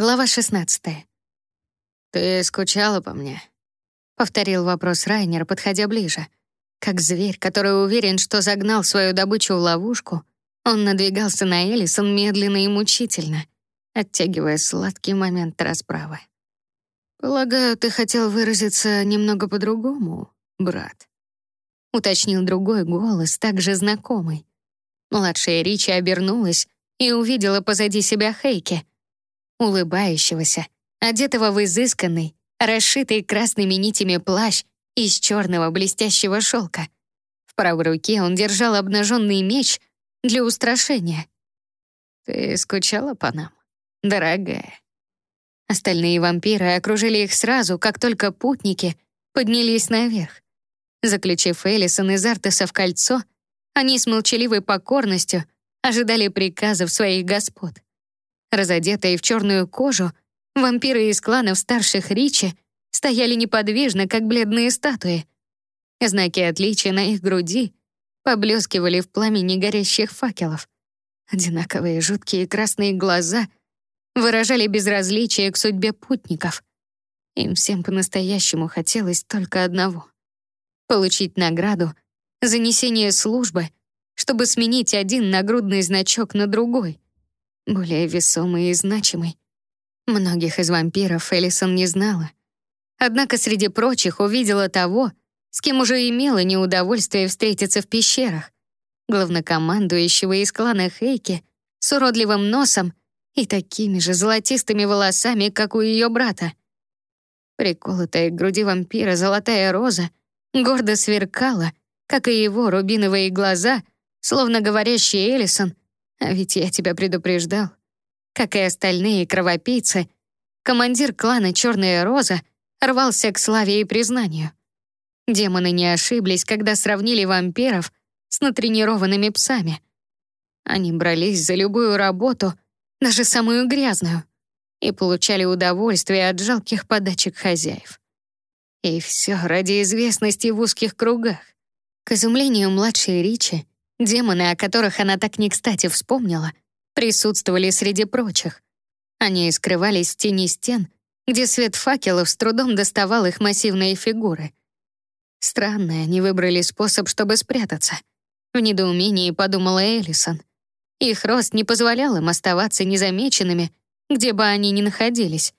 Глава 16. «Ты скучала по мне?» — повторил вопрос Райнер, подходя ближе. Как зверь, который уверен, что загнал свою добычу в ловушку, он надвигался на Элисон медленно и мучительно, оттягивая сладкий момент расправы. «Полагаю, ты хотел выразиться немного по-другому, брат?» — уточнил другой голос, также знакомый. Младшая Ричи обернулась и увидела позади себя Хейки, улыбающегося, одетого в изысканный, расшитый красными нитями плащ из черного блестящего шелка. В правой руке он держал обнаженный меч для устрашения. «Ты скучала по нам, дорогая?» Остальные вампиры окружили их сразу, как только путники поднялись наверх. Заключив Элисон из Артеса в кольцо, они с молчаливой покорностью ожидали приказов своих господ. Разодетые в черную кожу, вампиры из кланов старших Ричи стояли неподвижно, как бледные статуи. Знаки отличия на их груди поблескивали в пламени горящих факелов. Одинаковые жуткие красные глаза выражали безразличие к судьбе путников. Им всем по-настоящему хотелось только одного — получить награду за несение службы, чтобы сменить один нагрудный значок на другой, более весомый и значимый. Многих из вампиров Элисон не знала. Однако среди прочих увидела того, с кем уже имела неудовольствие встретиться в пещерах, главнокомандующего из клана Хейки с уродливым носом и такими же золотистыми волосами, как у ее брата. Приколотая к груди вампира золотая роза гордо сверкала, как и его рубиновые глаза, словно говорящий Элисон, а ведь я тебя предупреждал. Как и остальные кровопийцы, командир клана «Черная роза» рвался к славе и признанию. Демоны не ошиблись, когда сравнили вампиров с натренированными псами. Они брались за любую работу — даже самую грязную, и получали удовольствие от жалких подачек хозяев. И все ради известности в узких кругах. К изумлению младшей Ричи, демоны, о которых она так не кстати вспомнила, присутствовали среди прочих. Они скрывались в тени стен, где свет факелов с трудом доставал их массивные фигуры. Странно, они выбрали способ, чтобы спрятаться. В недоумении подумала Элисон. Их рост не позволял им оставаться незамеченными, где бы они ни находились.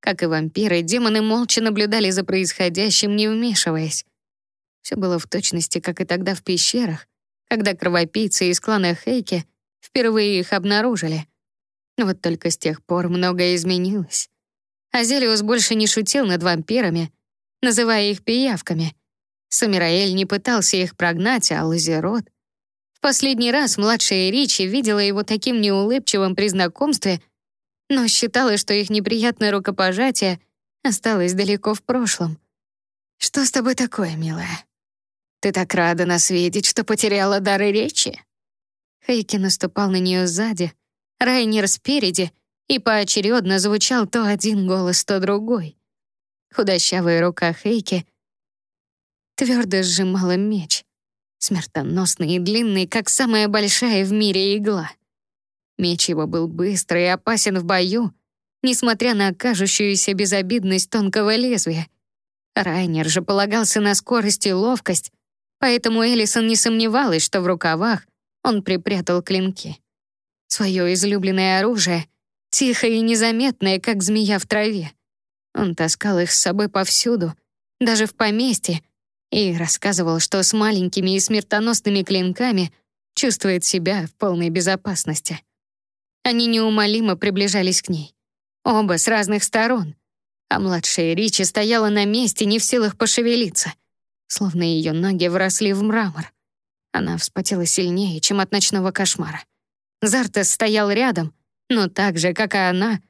Как и вампиры, демоны молча наблюдали за происходящим, не вмешиваясь. Все было в точности, как и тогда в пещерах, когда кровопийцы из клана Хейки впервые их обнаружили. Вот только с тех пор многое изменилось. Азелиус больше не шутил над вампирами, называя их пиявками. Самираэль не пытался их прогнать, а Лазерот Последний раз младшая Ричи видела его таким неулыбчивым при знакомстве, но считала, что их неприятное рукопожатие осталось далеко в прошлом. «Что с тобой такое, милая? Ты так рада нас видеть, что потеряла дары речи?» Хейки наступал на нее сзади, Райнер спереди, и поочередно звучал то один голос, то другой. Худощавая рука Хейки твердо сжимала меч смертоносный и длинный, как самая большая в мире игла. Меч его был быстрый и опасен в бою, несмотря на кажущуюся безобидность тонкого лезвия. Райнер же полагался на скорость и ловкость, поэтому Элисон не сомневалась, что в рукавах он припрятал клинки. Свое излюбленное оружие, тихое и незаметное, как змея в траве. Он таскал их с собой повсюду, даже в поместье, и рассказывал, что с маленькими и смертоносными клинками чувствует себя в полной безопасности. Они неумолимо приближались к ней. Оба с разных сторон. А младшая Ричи стояла на месте, не в силах пошевелиться, словно ее ноги вросли в мрамор. Она вспотела сильнее, чем от ночного кошмара. Зартес стоял рядом, но так же, как и она,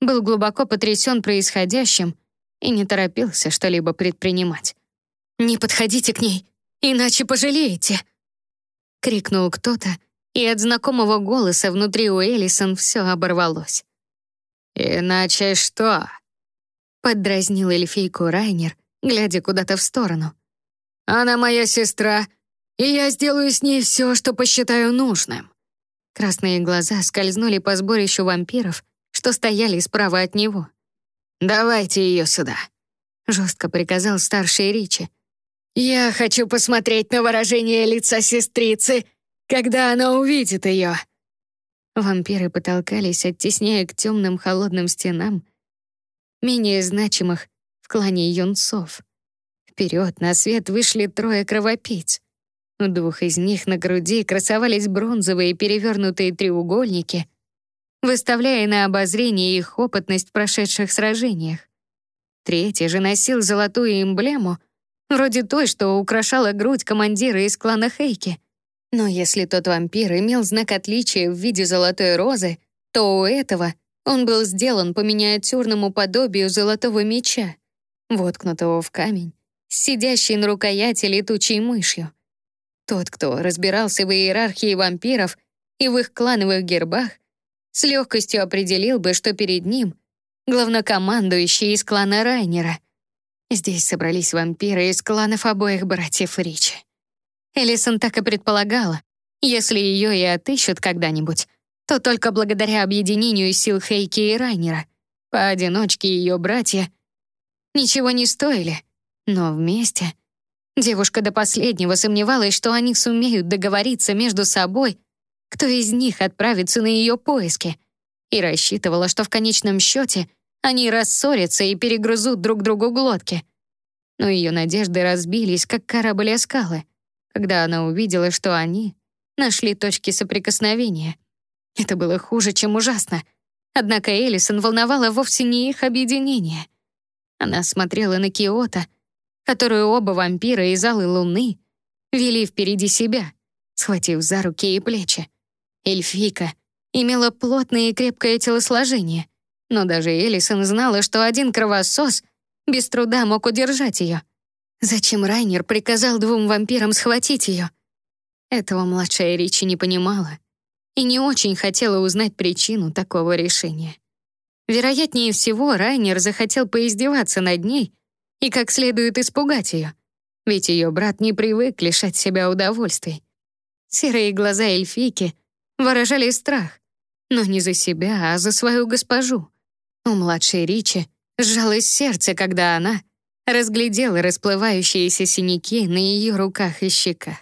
был глубоко потрясен происходящим и не торопился что-либо предпринимать. «Не подходите к ней, иначе пожалеете!» Крикнул кто-то, и от знакомого голоса внутри у Элисон все оборвалось. «Иначе что?» Поддразнил эльфийку Райнер, глядя куда-то в сторону. «Она моя сестра, и я сделаю с ней все, что посчитаю нужным». Красные глаза скользнули по сборищу вампиров, что стояли справа от него. «Давайте ее сюда», — жестко приказал старший Ричи. «Я хочу посмотреть на выражение лица сестрицы, когда она увидит ее». Вампиры потолкались, оттесняя к темным холодным стенам, менее значимых в клане юнцов. Вперед на свет вышли трое кровопийц. У двух из них на груди красовались бронзовые перевернутые треугольники, выставляя на обозрение их опытность в прошедших сражениях. Третий же носил золотую эмблему, вроде той, что украшала грудь командира из клана Хейки. Но если тот вампир имел знак отличия в виде золотой розы, то у этого он был сделан по миниатюрному подобию золотого меча, воткнутого в камень, сидящий на рукояти летучей мышью. Тот, кто разбирался в иерархии вампиров и в их клановых гербах, с легкостью определил бы, что перед ним главнокомандующий из клана Райнера. Здесь собрались вампиры из кланов обоих братьев Ричи. Элисон так и предполагала, если ее и отыщут когда-нибудь, то только благодаря объединению сил Хейки и Райнера. Поодиночке ее братья ничего не стоили, но вместе Девушка до последнего сомневалась, что они сумеют договориться между собой, кто из них отправится на ее поиски, и рассчитывала, что в конечном счете они рассорятся и перегрызут друг другу глотки. Но ее надежды разбились, как корабль о скалы, когда она увидела, что они нашли точки соприкосновения. Это было хуже, чем ужасно. Однако Элисон волновала вовсе не их объединение. Она смотрела на Киото — которую оба вампира из Алой Луны вели впереди себя, схватив за руки и плечи. Эльфийка имела плотное и крепкое телосложение, но даже Элисон знала, что один кровосос без труда мог удержать ее. Зачем Райнер приказал двум вампирам схватить ее? Этого младшая Ричи не понимала и не очень хотела узнать причину такого решения. Вероятнее всего, Райнер захотел поиздеваться над ней и как следует испугать ее, ведь ее брат не привык лишать себя удовольствий. Серые глаза эльфийки выражали страх, но не за себя, а за свою госпожу. У младшей Ричи сжалось сердце, когда она разглядела расплывающиеся синяки на ее руках и щеках.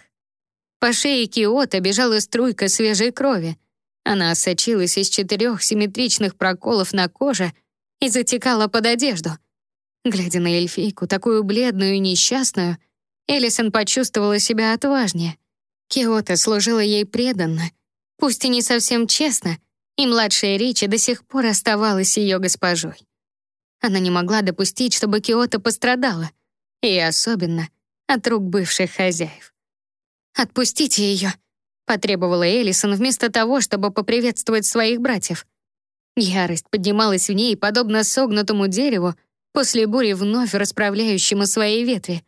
По шее Киота бежала струйка свежей крови. Она сочилась из четырех симметричных проколов на коже и затекала под одежду — Глядя на эльфийку, такую бледную и несчастную, Элисон почувствовала себя отважнее. Киота служила ей преданно, пусть и не совсем честно, и младшая Ричи до сих пор оставалась ее госпожой. Она не могла допустить, чтобы Киота пострадала, и особенно от рук бывших хозяев. «Отпустите ее», — потребовала Элисон вместо того, чтобы поприветствовать своих братьев. Ярость поднималась в ней, подобно согнутому дереву, после бури вновь расправляющему свои ветви.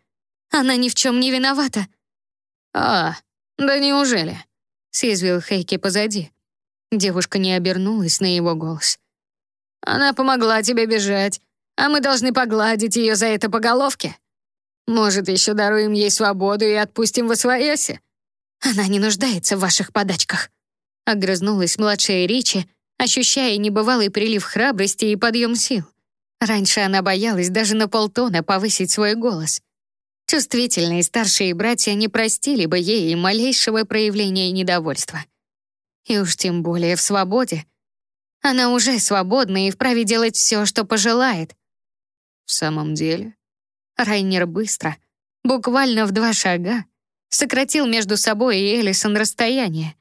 Она ни в чем не виновата. «А, да неужели?» — съязвил Хейки позади. Девушка не обернулась на его голос. «Она помогла тебе бежать, а мы должны погладить ее за это по головке. Может, еще даруем ей свободу и отпустим в освояси?» «Она не нуждается в ваших подачках», — огрызнулась младшая Ричи, ощущая небывалый прилив храбрости и подъем сил. Раньше она боялась даже на полтона повысить свой голос. Чувствительные старшие братья не простили бы ей малейшего проявления недовольства. И уж тем более в свободе. Она уже свободна и вправе делать все, что пожелает. В самом деле? Райнер быстро, буквально в два шага, сократил между собой и Элисон расстояние.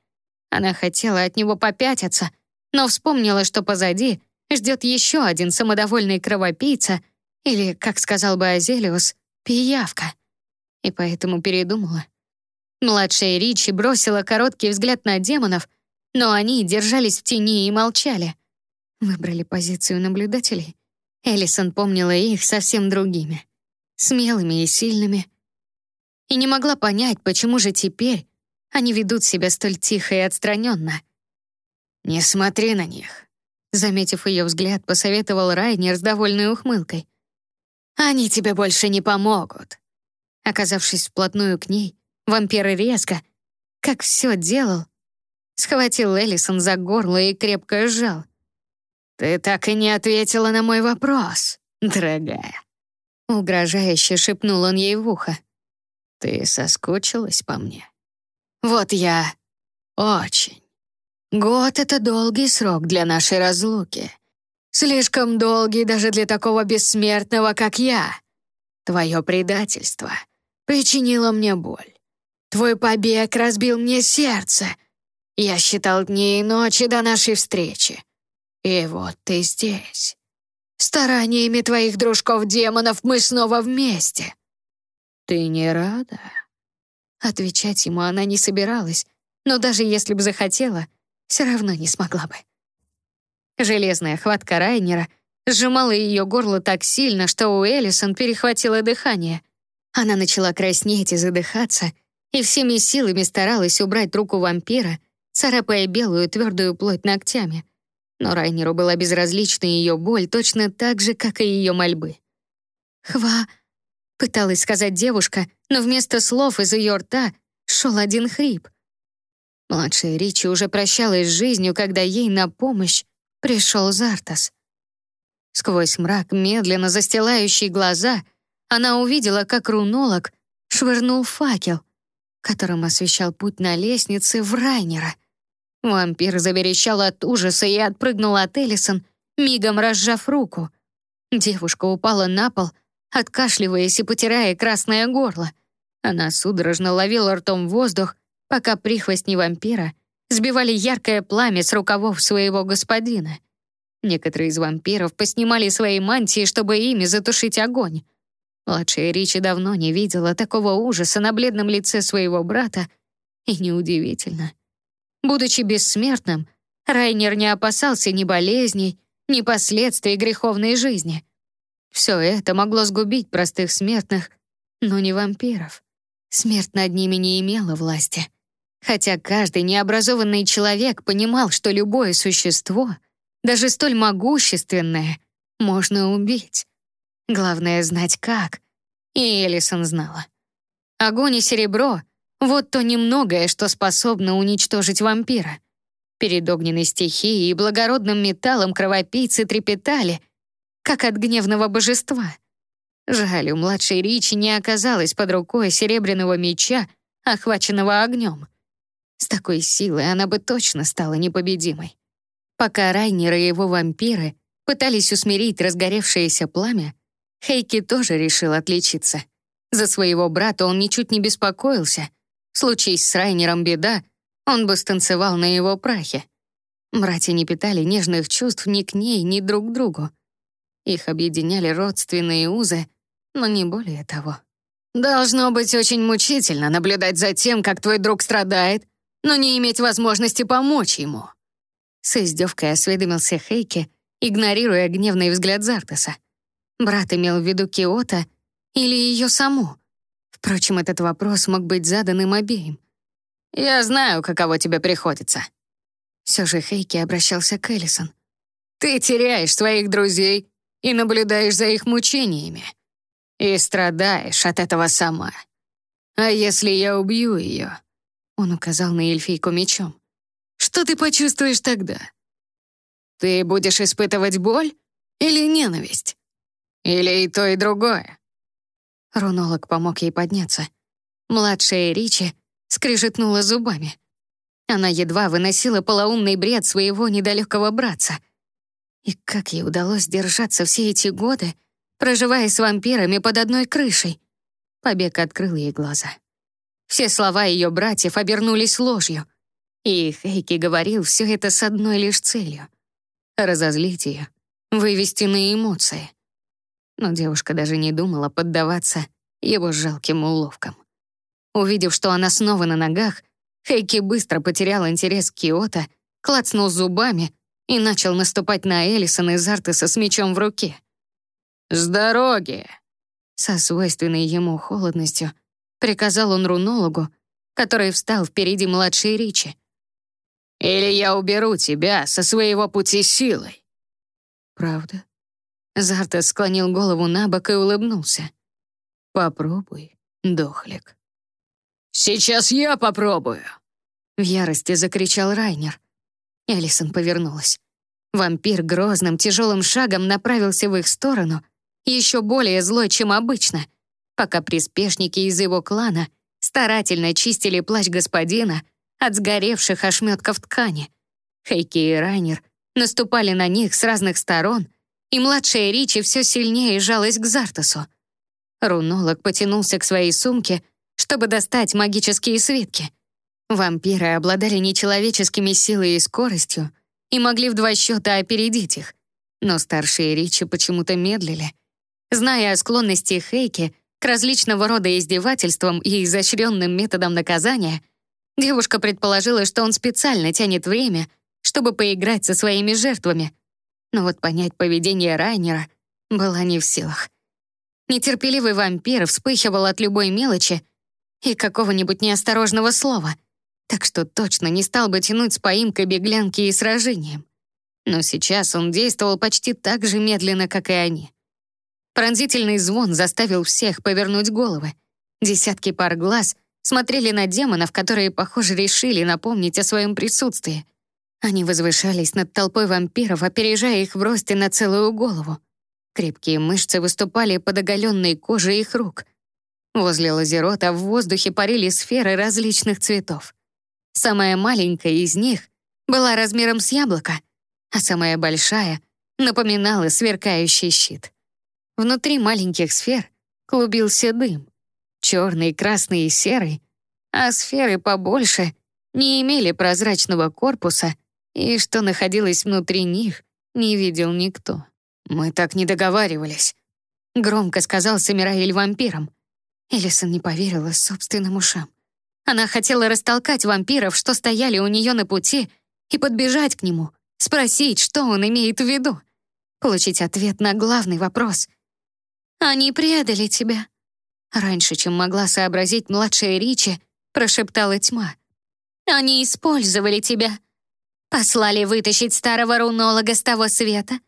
Она хотела от него попятиться, но вспомнила, что позади ждет еще один самодовольный кровопийца или, как сказал бы Азелиус, пиявка. И поэтому передумала. Младшая Ричи бросила короткий взгляд на демонов, но они держались в тени и молчали. Выбрали позицию наблюдателей. Элисон помнила их совсем другими. Смелыми и сильными. И не могла понять, почему же теперь они ведут себя столь тихо и отстраненно. «Не смотри на них», Заметив ее взгляд, посоветовал Райнер с довольной ухмылкой. «Они тебе больше не помогут». Оказавшись вплотную к ней, вампир резко, как все делал, схватил Эллисон за горло и крепко сжал. «Ты так и не ответила на мой вопрос, дорогая». Угрожающе шепнул он ей в ухо. «Ты соскучилась по мне?» «Вот я очень. Год — это долгий срок для нашей разлуки. Слишком долгий даже для такого бессмертного, как я. Твое предательство причинило мне боль. Твой побег разбил мне сердце. Я считал дни и ночи до нашей встречи. И вот ты здесь. Стараниями твоих дружков-демонов мы снова вместе. Ты не рада?» Отвечать ему она не собиралась, но даже если бы захотела, все равно не смогла бы. Железная хватка Райнера сжимала ее горло так сильно, что у Элисон перехватило дыхание. Она начала краснеть и задыхаться, и всеми силами старалась убрать руку вампира, царапая белую твердую плоть ногтями. Но Райнеру была безразлична ее боль точно так же, как и ее мольбы. «Хва...» — пыталась сказать девушка, но вместо слов из ее рта шел один хрип. Младшая Ричи уже прощалась с жизнью, когда ей на помощь пришел Зартас. Сквозь мрак, медленно застилающий глаза, она увидела, как рунолог швырнул факел, которым освещал путь на лестнице в Райнера. Вампир заверещал от ужаса и отпрыгнул от Эллисон, мигом разжав руку. Девушка упала на пол, откашливаясь и потирая красное горло. Она судорожно ловила ртом воздух, пока прихвостни вампира сбивали яркое пламя с рукавов своего господина. Некоторые из вампиров поснимали свои мантии, чтобы ими затушить огонь. Младшая Ричи давно не видела такого ужаса на бледном лице своего брата, и неудивительно. Будучи бессмертным, Райнер не опасался ни болезней, ни последствий греховной жизни. Все это могло сгубить простых смертных, но не вампиров. Смерть над ними не имела власти. Хотя каждый необразованный человек понимал, что любое существо, даже столь могущественное, можно убить. Главное — знать как. И Элисон знала. Огонь и серебро — вот то немногое, что способно уничтожить вампира. Перед огненной стихией и благородным металлом кровопийцы трепетали, как от гневного божества. Жаль, у младшей Ричи не оказалось под рукой серебряного меча, охваченного огнем. С такой силой она бы точно стала непобедимой. Пока Райнер и его вампиры пытались усмирить разгоревшееся пламя, Хейки тоже решил отличиться. За своего брата он ничуть не беспокоился. Случись с Райнером беда, он бы станцевал на его прахе. Братья не питали нежных чувств ни к ней, ни друг к другу. Их объединяли родственные узы, но не более того. «Должно быть очень мучительно наблюдать за тем, как твой друг страдает, но не иметь возможности помочь ему». С издевкой осведомился Хейки, игнорируя гневный взгляд Зартеса. Брат имел в виду Киота или ее саму? Впрочем, этот вопрос мог быть задан им обеим. «Я знаю, каково тебе приходится». Все же Хейки обращался к Эллисон. «Ты теряешь своих друзей и наблюдаешь за их мучениями. И страдаешь от этого сама. А если я убью ее?» Он указал на эльфийку мечом. «Что ты почувствуешь тогда? Ты будешь испытывать боль или ненависть? Или и то, и другое?» Рунолог помог ей подняться. Младшая Ричи скрижетнула зубами. Она едва выносила полоумный бред своего недалекого братца. И как ей удалось держаться все эти годы, проживая с вампирами под одной крышей? Побег открыл ей глаза. Все слова ее братьев обернулись ложью. И Хейки говорил все это с одной лишь целью — разозлить ее, вывести на эмоции. Но девушка даже не думала поддаваться его жалким уловкам. Увидев, что она снова на ногах, Хейки быстро потерял интерес к Киото, клацнул зубами и начал наступать на Элисон из Артеса с мечом в руке. «С дороги!» Со свойственной ему холодностью приказал он рунологу, который встал впереди младшей Ричи. «Или я уберу тебя со своего пути силой». «Правда?» Зартес склонил голову на бок и улыбнулся. «Попробуй, дохлик». «Сейчас я попробую!» В ярости закричал Райнер. Элисон повернулась. Вампир грозным тяжелым шагом направился в их сторону, еще более злой, чем обычно, пока приспешники из его клана старательно чистили плащ господина от сгоревших ошметков ткани. Хейки и Райнер наступали на них с разных сторон, и младшая Ричи все сильнее жалась к Зартасу. Рунолог потянулся к своей сумке, чтобы достать магические свитки. Вампиры обладали нечеловеческими силой и скоростью и могли в два счета опередить их. Но старшие Ричи почему-то медлили. Зная о склонности Хейки к различного рода издевательствам и изощренным методам наказания, девушка предположила, что он специально тянет время, чтобы поиграть со своими жертвами. Но вот понять поведение Райнера была не в силах. Нетерпеливый вампир вспыхивал от любой мелочи и какого-нибудь неосторожного слова, так что точно не стал бы тянуть с поимкой беглянки и сражением. Но сейчас он действовал почти так же медленно, как и они. Пронзительный звон заставил всех повернуть головы. Десятки пар глаз смотрели на демонов, которые, похоже, решили напомнить о своем присутствии. Они возвышались над толпой вампиров, опережая их в росте на целую голову. Крепкие мышцы выступали под оголенной кожей их рук. Возле лазерота в воздухе парили сферы различных цветов. Самая маленькая из них была размером с яблоко, а самая большая напоминала сверкающий щит. Внутри маленьких сфер клубился дым. Черный, красный и серый, а сферы побольше не имели прозрачного корпуса, и что находилось внутри них, не видел никто. «Мы так не договаривались», — громко сказал Самираэль вампиром. Элисон не поверила собственным ушам. Она хотела растолкать вампиров, что стояли у нее на пути, и подбежать к нему, спросить, что он имеет в виду, получить ответ на главный вопрос. «Они предали тебя». Раньше, чем могла сообразить младшая Ричи, прошептала тьма. «Они использовали тебя. Послали вытащить старого рунолога с того света,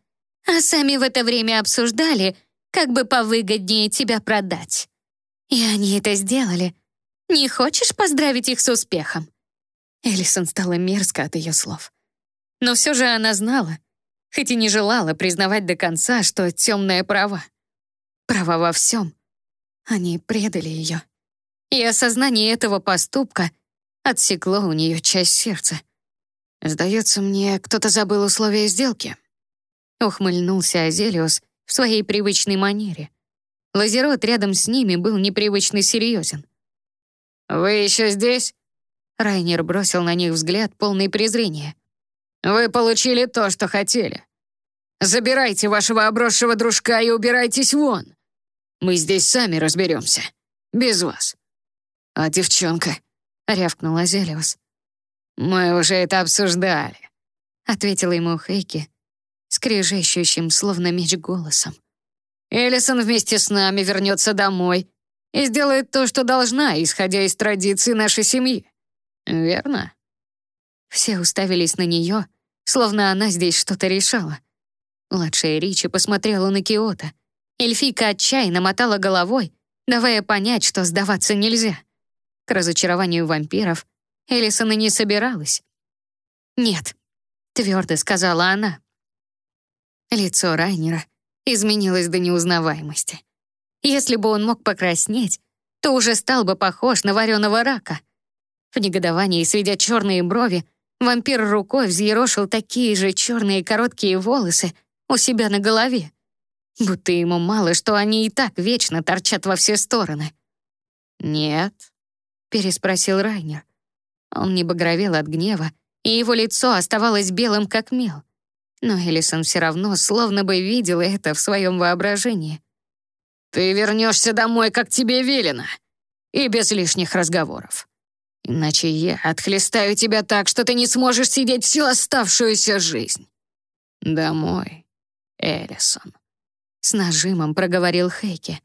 а сами в это время обсуждали, как бы повыгоднее тебя продать. И они это сделали. Не хочешь поздравить их с успехом?» Элисон стала мерзко от ее слов. Но все же она знала, хоть и не желала признавать до конца, что темная права права во всем. Они предали ее. И осознание этого поступка отсекло у нее часть сердца. «Сдается мне, кто-то забыл условия сделки», — ухмыльнулся Азелиус в своей привычной манере. Лазерот рядом с ними был непривычно серьезен. «Вы еще здесь?» Райнер бросил на них взгляд, полный презрения. «Вы получили то, что хотели. Забирайте вашего обросшего дружка и убирайтесь вон. Мы здесь сами разберемся. Без вас. А девчонка?» — рявкнул Азелиус. «Мы уже это обсуждали», — ответила ему Хейки, скрежещущим, словно меч, голосом. «Элисон вместе с нами вернется домой и сделает то, что должна, исходя из традиций нашей семьи. Верно?» Все уставились на нее, словно она здесь что-то решала. Младшая Ричи посмотрела на Киота. Эльфийка отчаянно мотала головой, давая понять, что сдаваться нельзя. К разочарованию вампиров Элисон и не собиралась. «Нет», — твердо сказала она. Лицо Райнера изменилось до неузнаваемости. Если бы он мог покраснеть, то уже стал бы похож на вареного рака. В негодовании, сведя черные брови, вампир рукой взъерошил такие же черные короткие волосы у себя на голове. Будто ему мало, что они и так вечно торчат во все стороны. «Нет», — переспросил Райнер. Он не багровел от гнева, и его лицо оставалось белым, как мел. Но Элисон все равно словно бы видел это в своем воображении. «Ты вернешься домой, как тебе велено, и без лишних разговоров. Иначе я отхлестаю тебя так, что ты не сможешь сидеть всю оставшуюся жизнь. Домой, Элисон». С нажимом проговорил Хейки.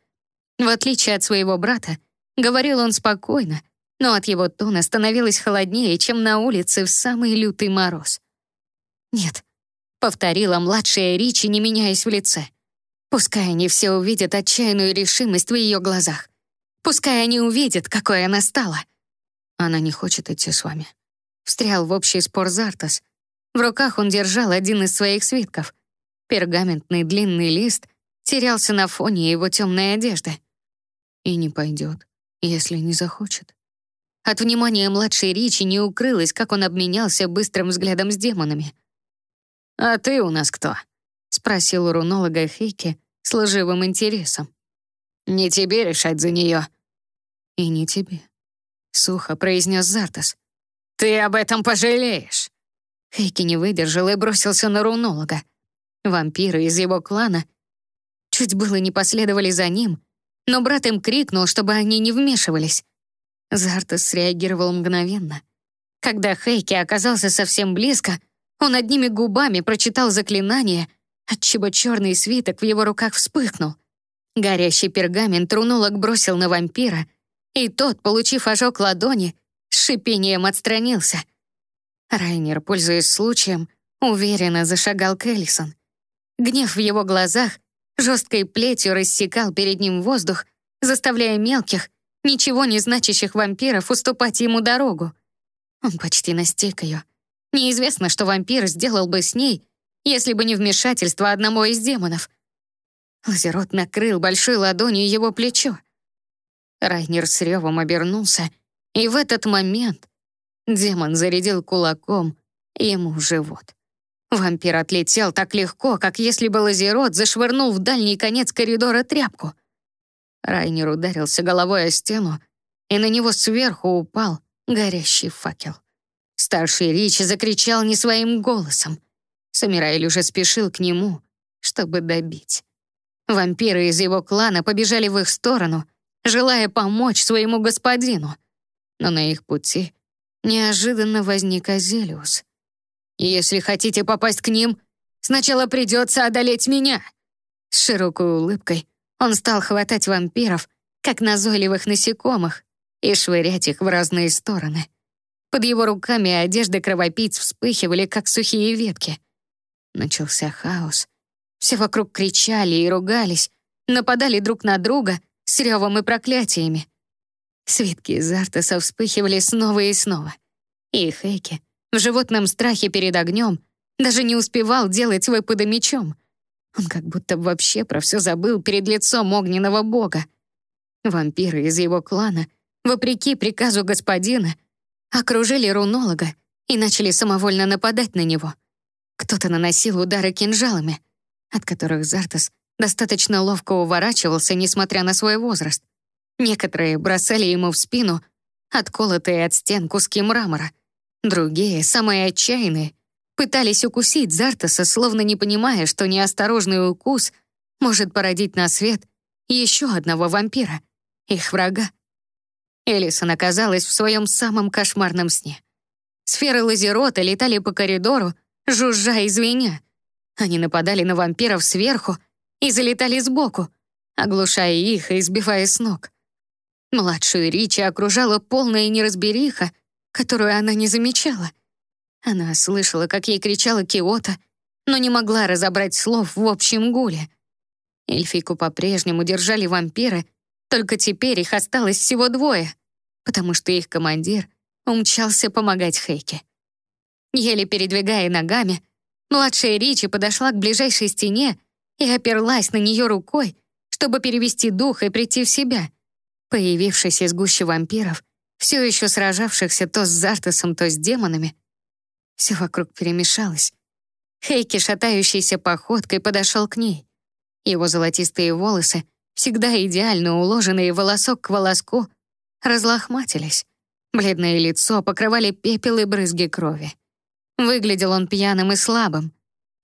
В отличие от своего брата, говорил он спокойно, но от его тона становилось холоднее, чем на улице в самый лютый мороз. «Нет», — повторила младшая Ричи, не меняясь в лице. «Пускай они все увидят отчаянную решимость в ее глазах. Пускай они увидят, какой она стала». «Она не хочет идти с вами», — встрял в общий спор Зартас. В руках он держал один из своих свитков. Пергаментный длинный лист терялся на фоне его темной одежды. И не пойдет, если не захочет. От внимания младшей Ричи не укрылось, как он обменялся быстрым взглядом с демонами. «А ты у нас кто?» — спросил у рунолога Хейки с лживым интересом. «Не тебе решать за нее». «И не тебе», — сухо произнес Зартас. «Ты об этом пожалеешь!» Хейки не выдержал и бросился на рунолога. Вампиры из его клана чуть было не последовали за ним, но брат им крикнул, чтобы они не вмешивались. Зартас среагировал мгновенно. Когда Хейки оказался совсем близко, он одними губами прочитал заклинание, отчего черный свиток в его руках вспыхнул. Горящий пергамент рунолог бросил на вампира, и тот, получив ожог ладони, с шипением отстранился. Райнер, пользуясь случаем, уверенно зашагал к Эллисон. Гнев в его глазах жесткой плетью рассекал перед ним воздух, заставляя мелких, ничего не значащих вампиров уступать ему дорогу. Он почти настиг ее. Неизвестно, что вампир сделал бы с ней, если бы не вмешательство одного из демонов. Лазерот накрыл большой ладонью его плечо. Райнер с ревом обернулся, и в этот момент демон зарядил кулаком ему в живот. Вампир отлетел так легко, как если бы Лазерот зашвырнул в дальний конец коридора тряпку — Райнер ударился головой о стену, и на него сверху упал горящий факел. Старший Ричи закричал не своим голосом. Самираэль уже спешил к нему, чтобы добить. Вампиры из его клана побежали в их сторону, желая помочь своему господину. Но на их пути неожиданно возник Азелиус. «Если хотите попасть к ним, сначала придется одолеть меня!» С широкой улыбкой он стал хватать вампиров, как назойливых насекомых, и швырять их в разные стороны. Под его руками одежды кровопийц вспыхивали, как сухие ветки. Начался хаос. Все вокруг кричали и ругались, нападали друг на друга с ревом и проклятиями. Свитки из Артеса вспыхивали снова и снова. И Хейки в животном страхе перед огнем даже не успевал делать выпады мечом — он как будто вообще про все забыл перед лицом огненного бога. Вампиры из его клана, вопреки приказу господина, окружили рунолога и начали самовольно нападать на него. Кто-то наносил удары кинжалами, от которых Зартас достаточно ловко уворачивался, несмотря на свой возраст. Некоторые бросали ему в спину отколотые от стен куски мрамора. Другие, самые отчаянные, Пытались укусить Зартаса, словно не понимая, что неосторожный укус может породить на свет еще одного вампира, их врага. Элисон оказалась в своем самом кошмарном сне. Сферы лазерота летали по коридору, жужжа и звеня. Они нападали на вампиров сверху и залетали сбоку, оглушая их и избивая с ног. Младшую Ричи окружала полная неразбериха, которую она не замечала — она слышала, как ей кричала Киота, но не могла разобрать слов в общем гуле. Эльфийку по-прежнему держали вампиры, только теперь их осталось всего двое, потому что их командир умчался помогать Хейке. Еле передвигая ногами, младшая Ричи подошла к ближайшей стене и оперлась на нее рукой, чтобы перевести дух и прийти в себя. Появившись из гущи вампиров, все еще сражавшихся то с Зартасом, то с демонами, все вокруг перемешалось. Хейки, шатающейся походкой, подошел к ней. Его золотистые волосы, всегда идеально уложенные волосок к волоску, разлохматились. Бледное лицо покрывали пепел и брызги крови. Выглядел он пьяным и слабым.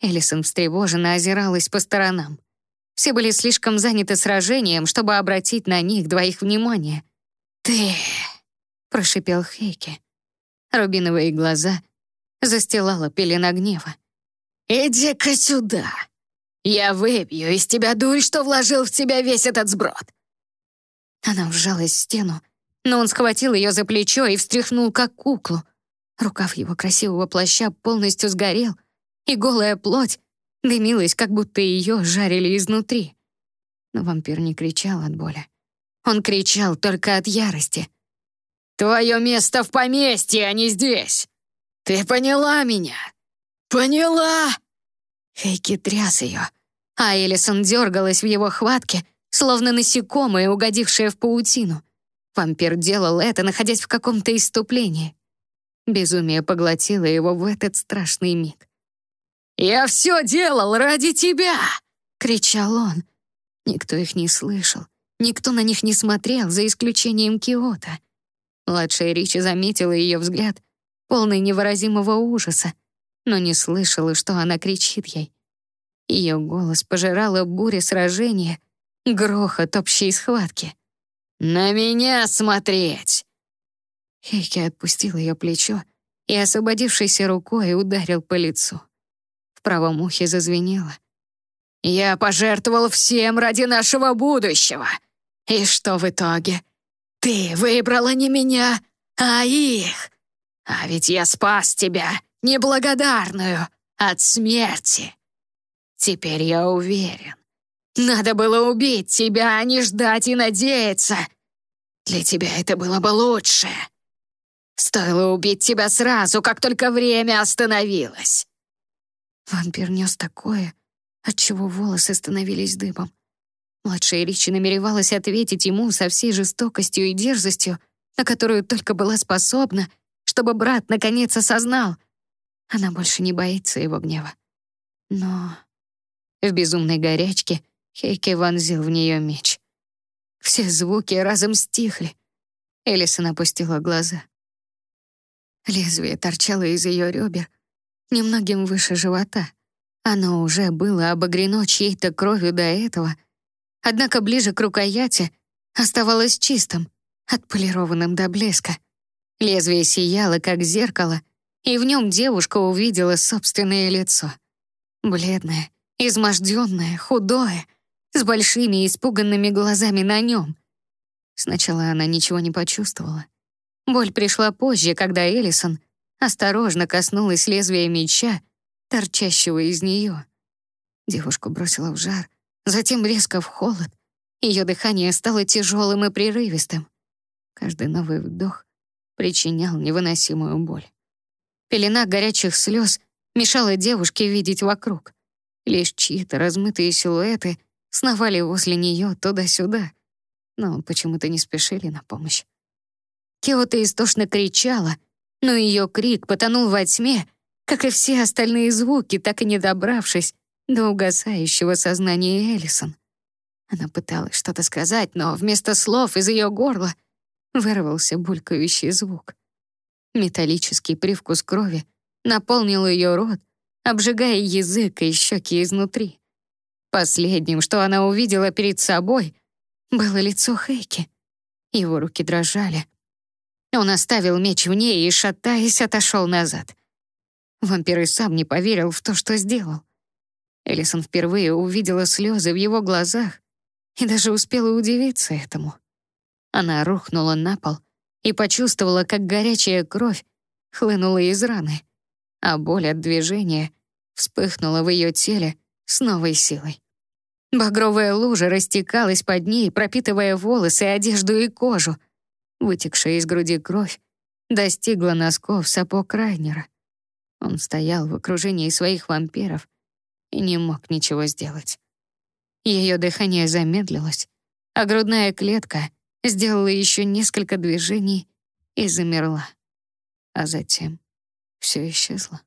Элисон встревоженно озиралась по сторонам. Все были слишком заняты сражением, чтобы обратить на них двоих внимание. «Ты...» — прошипел Хейки. Рубиновые глаза застилала пелена гнева. «Иди-ка сюда! Я выбью из тебя дурь, что вложил в тебя весь этот сброд!» Она вжалась в стену, но он схватил ее за плечо и встряхнул, как куклу. Рукав его красивого плаща полностью сгорел, и голая плоть дымилась, как будто ее жарили изнутри. Но вампир не кричал от боли. Он кричал только от ярости. «Твое место в поместье, а не здесь! Ты поняла меня? «Поняла!» Хейки тряс ее, а Элисон дергалась в его хватке, словно насекомое, угодившее в паутину. Вампир делал это, находясь в каком-то иступлении. Безумие поглотило его в этот страшный миг. «Я все делал ради тебя!» — кричал он. Никто их не слышал, никто на них не смотрел, за исключением Киота. Младшая Ричи заметила ее взгляд, полный невыразимого ужаса, но не слышала, что она кричит ей. Ее голос пожирала буря сражения, грохот общей схватки. «На меня смотреть!» Хейки отпустил ее плечо и, освободившейся рукой, ударил по лицу. В правом ухе зазвенело. «Я пожертвовал всем ради нашего будущего. И что в итоге? Ты выбрала не меня, а их. А ведь я спас тебя, неблагодарную, от смерти. Теперь я уверен. Надо было убить тебя, а не ждать и надеяться. Для тебя это было бы лучше. Стоило убить тебя сразу, как только время остановилось. Вампир нес такое, отчего волосы становились дыбом. Младшая Ричи намеревалась ответить ему со всей жестокостью и дерзостью, на которую только была способна, чтобы брат наконец осознал. Она больше не боится его гнева. Но в безумной горячке Хейке вонзил в нее меч. Все звуки разом стихли. Элисон опустила глаза. Лезвие торчало из ее ребер, немногим выше живота. Оно уже было обогрено чьей-то кровью до этого, однако ближе к рукояти оставалось чистым, отполированным до блеска. Лезвие сияло, как зеркало, и в нем девушка увидела собственное лицо. Бледное, изможденное, худое, с большими испуганными глазами на нем. Сначала она ничего не почувствовала. Боль пришла позже, когда Элисон осторожно коснулась лезвия меча, торчащего из нее. Девушку бросила в жар, затем резко в холод. Ее дыхание стало тяжелым и прерывистым. Каждый новый вдох причинял невыносимую боль. Пелена горячих слез мешала девушке видеть вокруг. Лишь чьи-то размытые силуэты сновали возле нее туда-сюда, но почему-то не спешили на помощь. Киота истошно кричала, но ее крик потонул во тьме, как и все остальные звуки, так и не добравшись до угасающего сознания Элисон. Она пыталась что-то сказать, но вместо слов из ее горла вырвался булькающий звук. Металлический привкус крови наполнил ее рот, обжигая язык и щеки изнутри. Последним, что она увидела перед собой, было лицо Хейки. Его руки дрожали, он оставил меч в ней и, шатаясь, отошел назад. Вампир и сам не поверил в то, что сделал. Элисон впервые увидела слезы в его глазах и даже успела удивиться этому. Она рухнула на пол и почувствовала, как горячая кровь хлынула из раны, а боль от движения вспыхнула в ее теле с новой силой. Багровая лужа растекалась под ней, пропитывая волосы, одежду и кожу — Вытекшая из груди кровь достигла носков сапог Райнера. Он стоял в окружении своих вампиров и не мог ничего сделать. Ее дыхание замедлилось, а грудная клетка сделала еще несколько движений и замерла. А затем все исчезло.